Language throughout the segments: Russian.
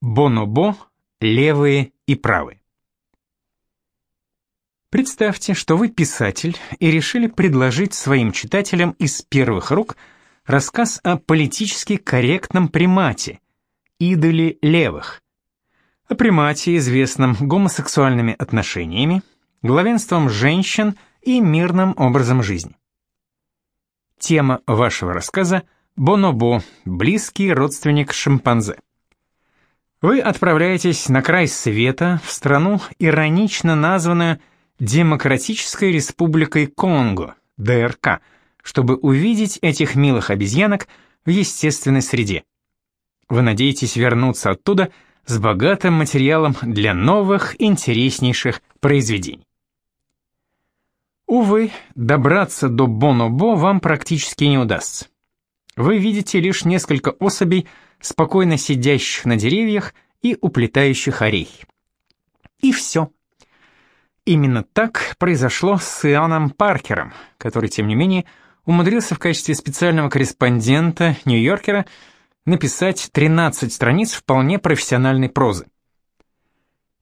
Бонобо, левые и правые. Представьте, что вы писатель и решили предложить своим читателям из первых рук рассказ о политически корректном примате, идоле левых, о примате, известном гомосексуальными отношениями, главенством женщин и мирным образом жизни. Тема вашего рассказа – бонобо, близкий родственник шимпанзе. Вы отправляетесь на край света, в страну, иронично названную Демократической Республикой Конго, ДРК, чтобы увидеть этих милых обезьянок в естественной среде. Вы надеетесь вернуться оттуда с богатым материалом для новых, интереснейших произведений. Увы, добраться до Бонобо вам практически не удастся. Вы видите лишь несколько особей, спокойно сидящих на деревьях и уплетающих орехи. И все. Именно так произошло с Иоанном Паркером, который, тем не менее, умудрился в качестве специального корреспондента Нью-Йоркера написать 13 страниц вполне профессиональной прозы.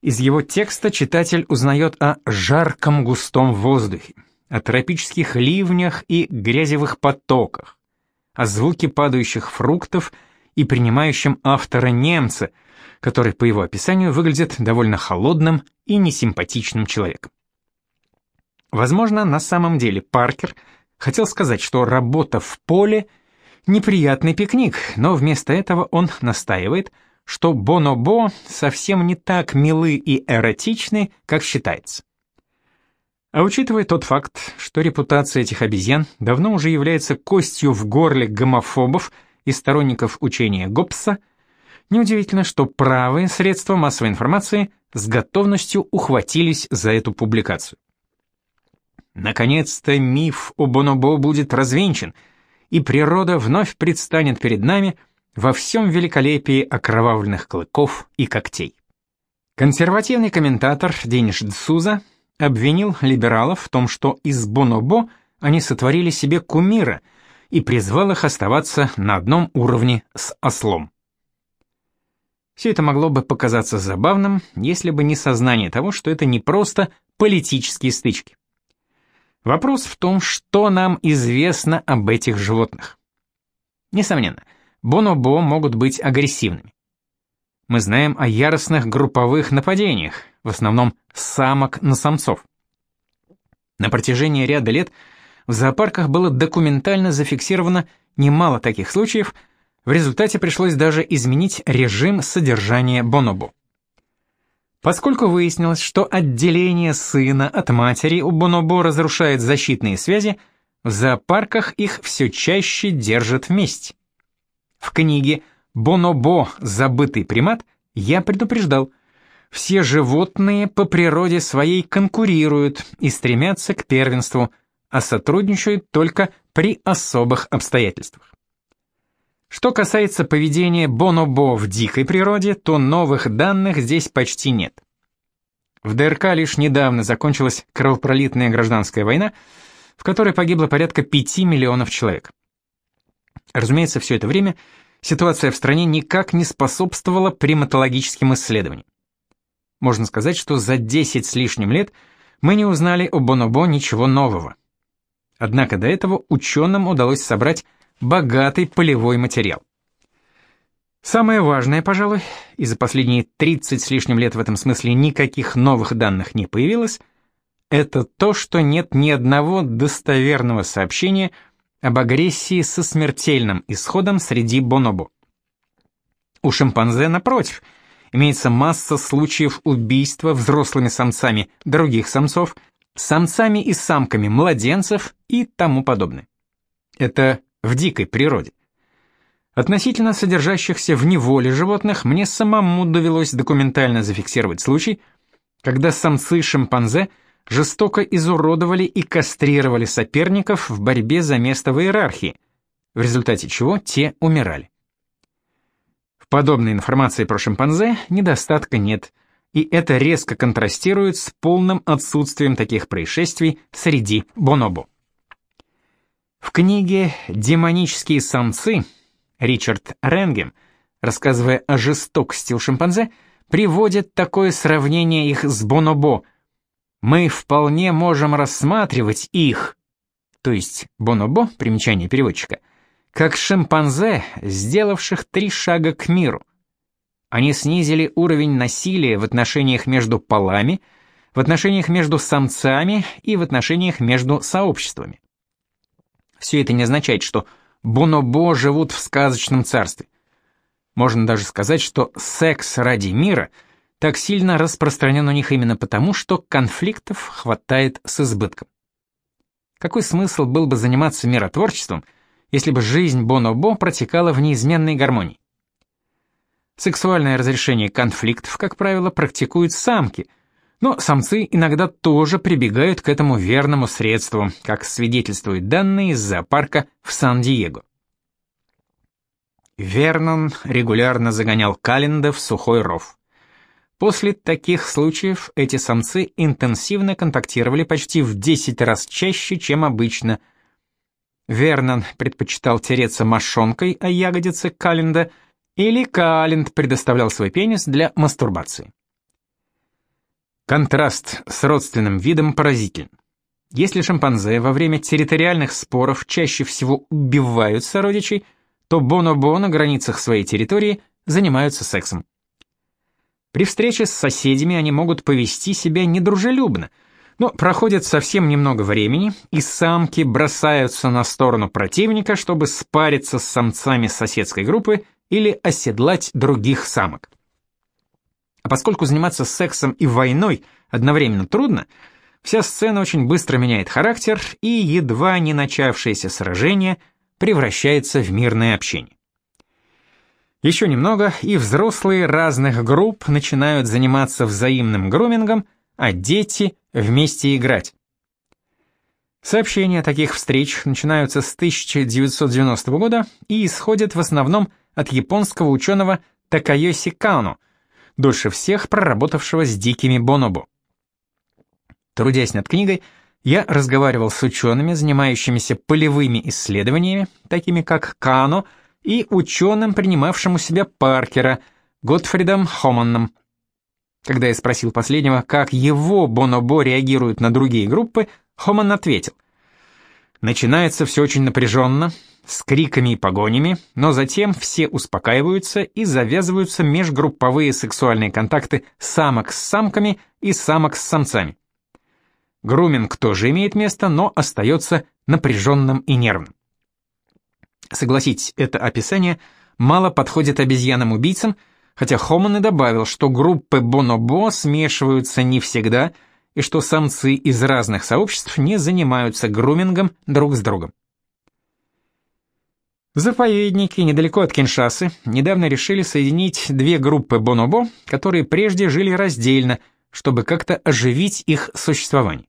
Из его текста читатель узнает о жарком густом воздухе, о тропических ливнях и грязевых потоках, о звуке падающих фруктов и принимающем автора немца, который, по его описанию, выглядит довольно холодным и несимпатичным человеком. Возможно, на самом деле Паркер хотел сказать, что работа в поле – неприятный пикник, но вместо этого он настаивает, что бонобо совсем не так милы и эротичны, как считается. А учитывая тот факт, что репутация этих обезьян давно уже является костью в горле гомофобов и сторонников учения Гоббса, неудивительно, что правые средства массовой информации с готовностью ухватились за эту публикацию. Наконец-то миф о Бонобо будет развенчан, и природа вновь предстанет перед нами во всем великолепии окровавленных клыков и когтей. Консервативный комментатор Дениш Дсуза обвинил либералов в том, что из Бонобо они сотворили себе кумира – и призвал их оставаться на одном уровне с ослом. Все это могло бы показаться забавным, если бы не сознание того, что это не просто политические стычки. Вопрос в том, что нам известно об этих животных. Несомненно, бонобо могут быть агрессивными. Мы знаем о яростных групповых нападениях, в основном самок на самцов. На протяжении ряда лет – в зоопарках было документально зафиксировано немало таких случаев, в результате пришлось даже изменить режим содержания бонобо. Поскольку выяснилось, что отделение сына от матери у бонобо разрушает защитные связи, в зоопарках их все чаще держат вместе. В книге «Бонобо. Забытый примат» я предупреждал, все животные по природе своей конкурируют и стремятся к первенству – а сотрудничают только при особых обстоятельствах. Что касается поведения бонобо в дикой природе, то новых данных здесь почти нет. В ДРК лишь недавно закончилась кровопролитная гражданская война, в которой погибло порядка 5 миллионов человек. Разумеется, все это время ситуация в стране никак не способствовала приматологическим исследованиям. Можно сказать, что за 10 с лишним лет мы не узнали о бонобо ничего нового. Однако до этого ученым удалось собрать богатый полевой материал. Самое важное, пожалуй, и за последние 30 с лишним лет в этом смысле никаких новых данных не появилось, это то, что нет ни одного достоверного сообщения об агрессии со смертельным исходом среди бонобо. У шимпанзе, напротив, имеется масса случаев убийства взрослыми самцами других самцов, самцами и самками младенцев и тому подобное. Это в дикой природе. Относительно содержащихся в неволе животных мне самому довелось документально зафиксировать случай, когда самцы шимпанзе жестоко изуродовали и кастрировали соперников в борьбе за место в иерархии, в результате чего те умирали. В подобной информации про шимпанзе недостатка нет – и это резко контрастирует с полным отсутствием таких происшествий среди бонобо. В книге «Демонические самцы» Ричард Ренгем рассказывая о жестокости у шимпанзе, приводит такое сравнение их с бонобо. Мы вполне можем рассматривать их, то есть бонобо, примечание переводчика, как шимпанзе, сделавших три шага к миру. Они снизили уровень насилия в отношениях между полами, в отношениях между самцами и в отношениях между сообществами. Все это не означает, что бонобо живут в сказочном царстве. Можно даже сказать, что секс ради мира так сильно распространен у них именно потому, что конфликтов хватает с избытком. Какой смысл был бы заниматься миротворчеством, если бы жизнь бонобо протекала в неизменной гармонии? Сексуальное разрешение конфликтов, как правило, практикуют самки, но самцы иногда тоже прибегают к этому верному средству, как свидетельствуют данные из зоопарка в Сан-Диего. Вернон регулярно загонял Калинда в сухой ров. После таких случаев эти самцы интенсивно контактировали почти в 10 раз чаще, чем обычно. Вернон предпочитал тереться мошонкой о ягодице Калинда, или Калинд предоставлял свой пенис для мастурбации. Контраст с родственным видом поразителен. Если шимпанзе во время территориальных споров чаще всего убивают сородичей, то бонобо на границах своей территории занимаются сексом. При встрече с соседями они могут повести себя недружелюбно, но проходит совсем немного времени, и самки бросаются на сторону противника, чтобы спариться с самцами соседской группы или оседлать других самок. А поскольку заниматься сексом и войной одновременно трудно, вся сцена очень быстро меняет характер, и едва не начавшееся сражение – превращается в мирное общение. Еще немного, и взрослые разных групп начинают заниматься взаимным грумингом, а дети вместе играть. Сообщения о таких встреч начинаются с 1990 года и исходят в основном от японского ученого Такайоси Кано, дольше всех проработавшего с дикими бонобо. Трудясь над книгой, я разговаривал с учеными, занимающимися полевыми исследованиями, такими как Кано, и ученым, принимавшим у себя Паркера, Готфридом Хоманном. Когда я спросил последнего, как его бонобо реагируют на другие группы, Хоман ответил. Начинается все очень напряженно, с криками и погонями, но затем все успокаиваются и завязываются межгрупповые сексуальные контакты самок с самками и самок с самцами. Груминг тоже имеет место, но остается напряженным и нервным. Согласитесь, это описание мало подходит обезьянам-убийцам, хотя Хоман и добавил, что группы бонобо смешиваются не всегда и что самцы из разных сообществ не занимаются грумингом друг с другом. В заповеднике недалеко от Киншасы недавно решили соединить две группы бонобо, которые прежде жили раздельно, чтобы как-то оживить их существование.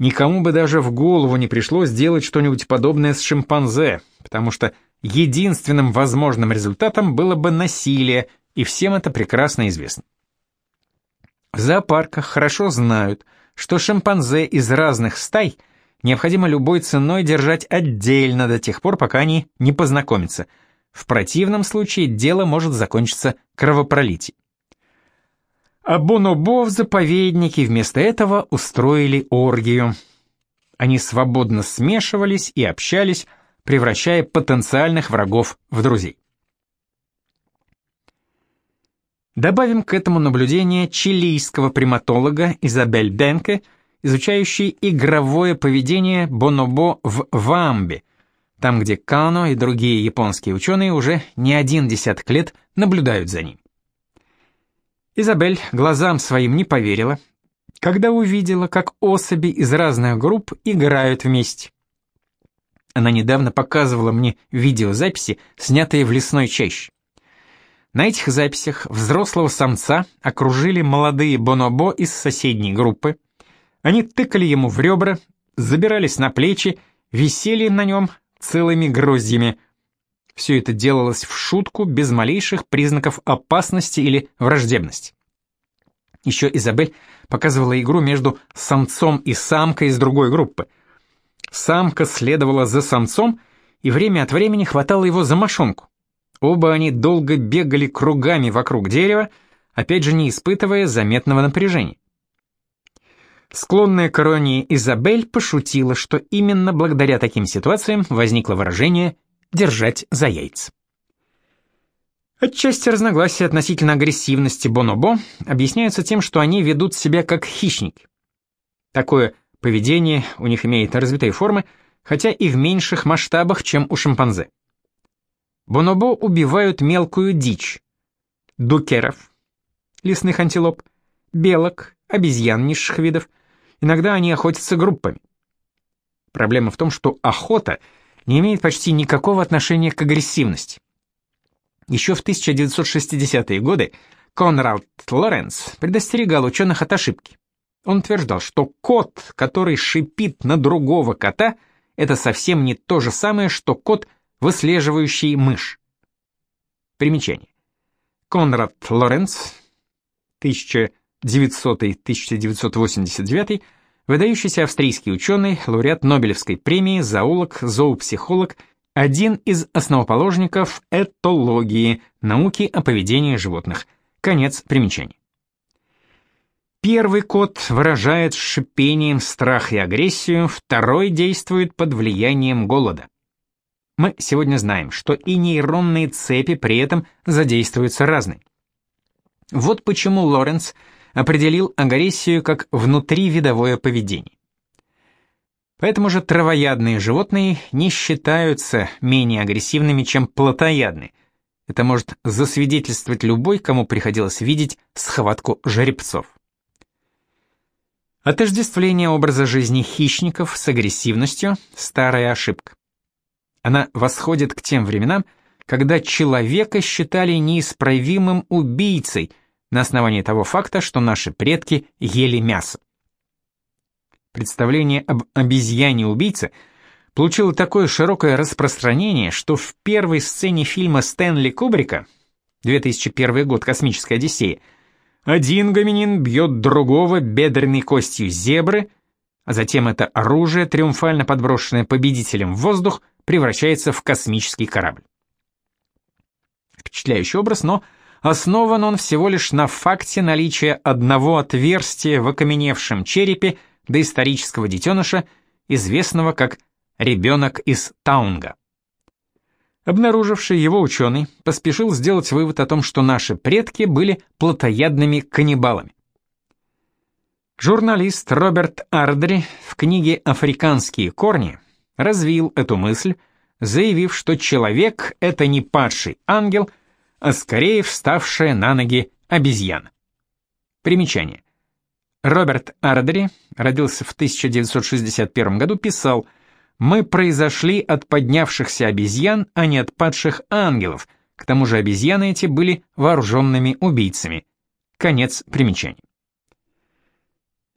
Никому бы даже в голову не пришло сделать что-нибудь подобное с шимпанзе, потому что единственным возможным результатом было бы насилие, и всем это прекрасно известно. В зоопарках хорошо знают, что шимпанзе из разных стай необходимо любой ценой держать отдельно до тех пор, пока они не познакомятся. В противном случае дело может закончиться кровопролитием. А Бонобо в заповеднике вместо этого устроили оргию. Они свободно смешивались и общались, превращая потенциальных врагов в друзей. Добавим к этому наблюдение чилийского приматолога Изабель Бенке, изучающей игровое поведение бонобо в Вамбе, там, где Кано и другие японские ученые уже не один десяток лет наблюдают за ним. Изабель глазам своим не поверила, когда увидела, как особи из разных групп играют вместе. Она недавно показывала мне видеозаписи, снятые в лесной чаще. На этих записях взрослого самца окружили молодые бонобо из соседней группы. Они тыкали ему в ребра, забирались на плечи, висели на нем целыми гроздьями. Все это делалось в шутку, без малейших признаков опасности или враждебности. Еще Изабель показывала игру между самцом и самкой из другой группы. Самка следовала за самцом и время от времени хватала его за мошонку. Оба они долго бегали кругами вокруг дерева, опять же не испытывая заметного напряжения. Склонная к иронии Изабель пошутила, что именно благодаря таким ситуациям возникло выражение «держать за яйца». Отчасти разногласия относительно агрессивности бонобо объясняются тем, что они ведут себя как хищники. Такое поведение у них имеет развитые формы, хотя и в меньших масштабах, чем у шимпанзе. Бонобо убивают мелкую дичь, дукеров, лесных антилоп, белок, обезьян низших видов, иногда они охотятся группами. Проблема в том, что охота не имеет почти никакого отношения к агрессивности. Еще в 1960-е годы Конрад Лоренц предостерегал ученых от ошибки. Он утверждал, что кот, который шипит на другого кота, это совсем не то же самое, что кот, выслеживающий мышь. Примечание. Конрад Лоренц, 1900-1989, выдающийся австрийский ученый, лауреат Нобелевской премии, зоолог, зоопсихолог один из основоположников этологии, науки о поведении животных. Конец примечаний. Первый код выражает шипением страх и агрессию, второй действует под влиянием голода. Мы сегодня знаем, что и нейронные цепи при этом задействуются разные. Вот почему Лоренц определил агрессию как внутривидовое поведение. Поэтому же травоядные животные не считаются менее агрессивными, чем плотоядные. Это может засвидетельствовать любой, кому приходилось видеть схватку жеребцов. Отождествление образа жизни хищников с агрессивностью – старая ошибка. Она восходит к тем временам, когда человека считали неисправимым убийцей на основании того факта, что наши предки ели мясо. Представление об обезьяне-убийце получило такое широкое распространение, что в первой сцене фильма Стэнли Кубрика 2001 год «Космическая Одиссея» один гоминин бьет другого бедренной костью зебры, а затем это оружие, триумфально подброшенное победителем в воздух, превращается в космический корабль. Впечатляющий образ, но основан он всего лишь на факте наличия одного отверстия в окаменевшем черепе доисторического детеныша, известного как «ребенок из Таунга». Обнаруживший его ученый поспешил сделать вывод о том, что наши предки были плотоядными каннибалами. Журналист Роберт Ардри в книге «Африканские корни» развил эту мысль, заявив, что человек — это не падший ангел, а скорее вставшая на ноги обезьяна. Примечание. Роберт Ардери родился в 1961 году, писал «Мы произошли от поднявшихся обезьян, а не от падших ангелов, к тому же обезьяны эти были вооруженными убийцами». Конец примечаний.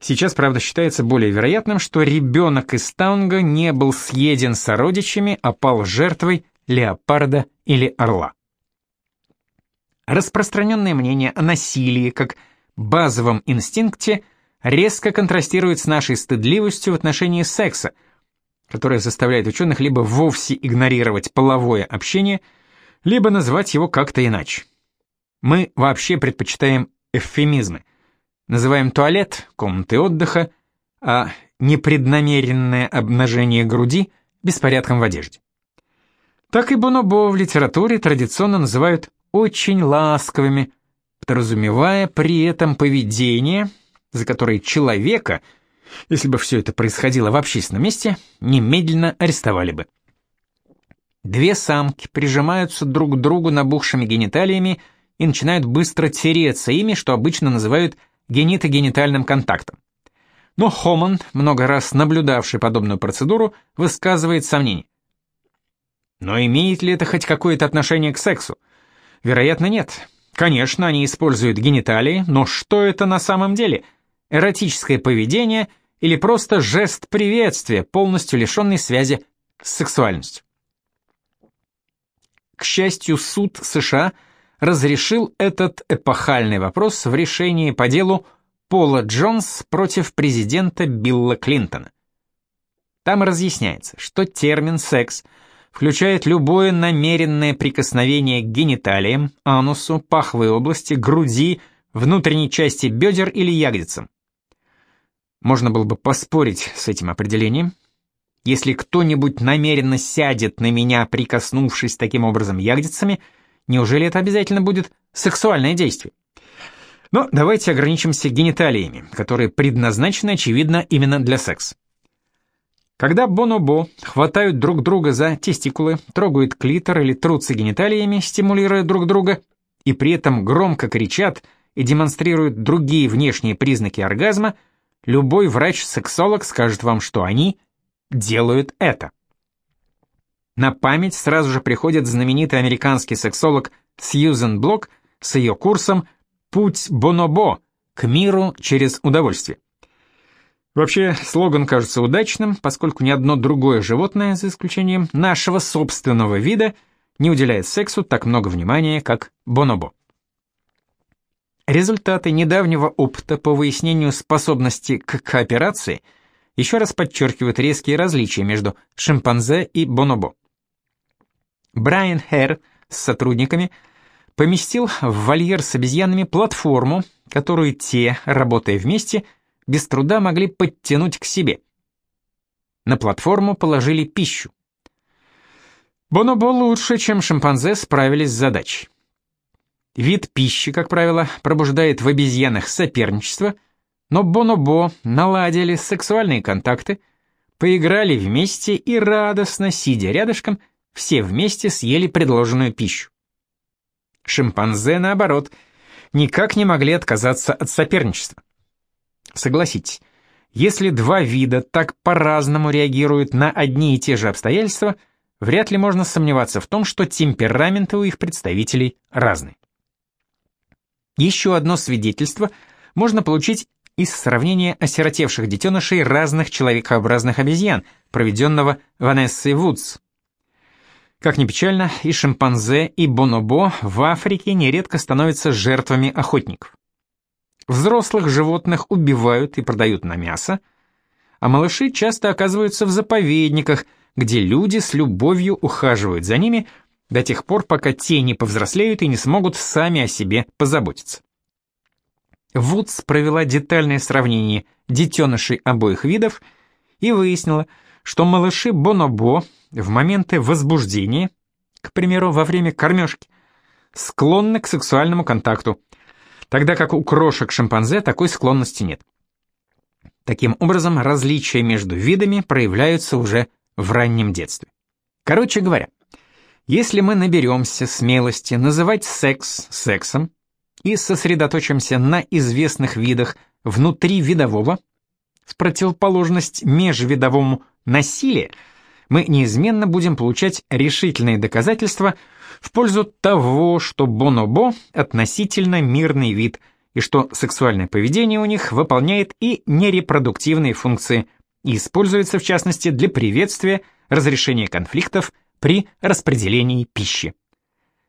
Сейчас, правда, считается более вероятным, что ребенок из Таунга не был съеден сородичами, а пал жертвой леопарда или орла. Распространенное мнение о насилии как базовом инстинкте – резко контрастирует с нашей стыдливостью в отношении секса, которая заставляет ученых либо вовсе игнорировать половое общение, либо назвать его как-то иначе. Мы вообще предпочитаем эвфемизмы. Называем туалет комнатой отдыха, а непреднамеренное обнажение груди беспорядком в одежде. Так и бонобо в литературе традиционно называют очень ласковыми, подразумевая при этом поведение, за которой человека, если бы все это происходило в общественном месте, немедленно арестовали бы. Две самки прижимаются друг к другу набухшими гениталиями и начинают быстро тереться ими, что обычно называют генитогенитальным контактом. Но Хоман, много раз наблюдавший подобную процедуру, высказывает сомнение. Но имеет ли это хоть какое-то отношение к сексу? Вероятно, нет. Конечно, они используют гениталии, но что это на самом деле – эротическое поведение или просто жест приветствия, полностью лишенный связи с сексуальностью. К счастью, суд США разрешил этот эпохальный вопрос в решении по делу Пола Джонс против президента Билла Клинтона. Там разъясняется, что термин «секс» включает любое намеренное прикосновение к гениталиям, анусу, паховой области, груди, внутренней части бедер или ягодицам. Можно было бы поспорить с этим определением. Если кто-нибудь намеренно сядет на меня, прикоснувшись таким образом ягодицами, неужели это обязательно будет сексуальное действие? Но давайте ограничимся гениталиями, которые предназначены, очевидно, именно для секса. Когда бонобо хватают друг друга за тестикулы, трогают клитор или трутся гениталиями, стимулируя друг друга, и при этом громко кричат и демонстрируют другие внешние признаки оргазма, любой врач-сексолог скажет вам, что они делают это. На память сразу же приходит знаменитый американский сексолог Сьюзен Блок с ее курсом «Путь Бонобо» к миру через удовольствие. Вообще, слоган кажется удачным, поскольку ни одно другое животное, за исключением нашего собственного вида, не уделяет сексу так много внимания, как бонобо. Результаты недавнего опыта по выяснению способности к кооперации еще раз подчеркивают резкие различия между шимпанзе и бонобо. Брайан Хэр с сотрудниками поместил в вольер с обезьянами платформу, которую те, работая вместе, без труда могли подтянуть к себе. На платформу положили пищу. Бонобо лучше, чем шимпанзе, справились с задачей. Вид пищи, как правило, пробуждает в обезьянах соперничество, но бонобо наладили сексуальные контакты, поиграли вместе и радостно, сидя рядышком, все вместе съели предложенную пищу. Шимпанзе, наоборот, никак не могли отказаться от соперничества. Согласитесь, если два вида так по-разному реагируют на одни и те же обстоятельства, вряд ли можно сомневаться в том, что темпераменты у их представителей разные. Еще одно свидетельство можно получить из сравнения осиротевших детенышей разных человекообразных обезьян, проведенного Ванессой Вудс. Как ни печально, и шимпанзе, и бонобо в Африке нередко становятся жертвами охотников. Взрослых животных убивают и продают на мясо, а малыши часто оказываются в заповедниках, где люди с любовью ухаживают за ними до тех пор, пока те не повзрослеют и не смогут сами о себе позаботиться. Вудс провела детальное сравнение детенышей обоих видов и выяснила, что малыши бонобо в моменты возбуждения, к примеру, во время кормежки, склонны к сексуальному контакту, тогда как у крошек-шимпанзе такой склонности нет. Таким образом, различия между видами проявляются уже в раннем детстве. Короче говоря, если мы наберемся смелости называть секс сексом и сосредоточимся на известных видах внутри видового, в противоположность межвидовому насилию, мы неизменно будем получать решительные доказательства в пользу того, что бонобо – относительно мирный вид, и что сексуальное поведение у них выполняет и нерепродуктивные функции, и используется в частности для приветствия, разрешения конфликтов при распределении пищи.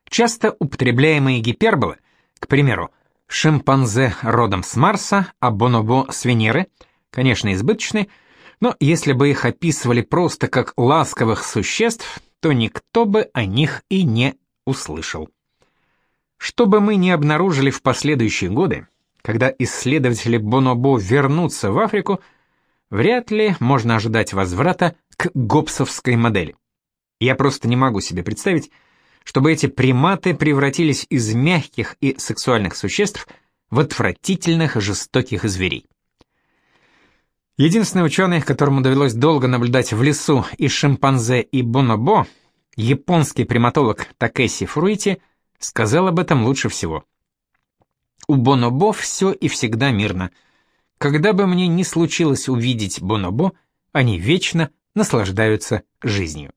Часто употребляемые гиперболы, к примеру, шимпанзе родом с Марса, а бонобо с Венеры, конечно, избыточны, но если бы их описывали просто как ласковых существ, то никто бы о них и не услышал. Что бы мы ни обнаружили в последующие годы, когда исследователи Бонобо вернутся в Африку, вряд ли можно ожидать возврата к гоббсовской модели. Я просто не могу себе представить, чтобы эти приматы превратились из мягких и сексуальных существ в отвратительных жестоких зверей. Единственный ученый, которому довелось долго наблюдать в лесу и шимпанзе, и бонобо, японский приматолог Такеси Фруити, сказал об этом лучше всего. У бонобо все и всегда мирно. Когда бы мне ни случилось увидеть бонобо, они вечно наслаждаются жизнью.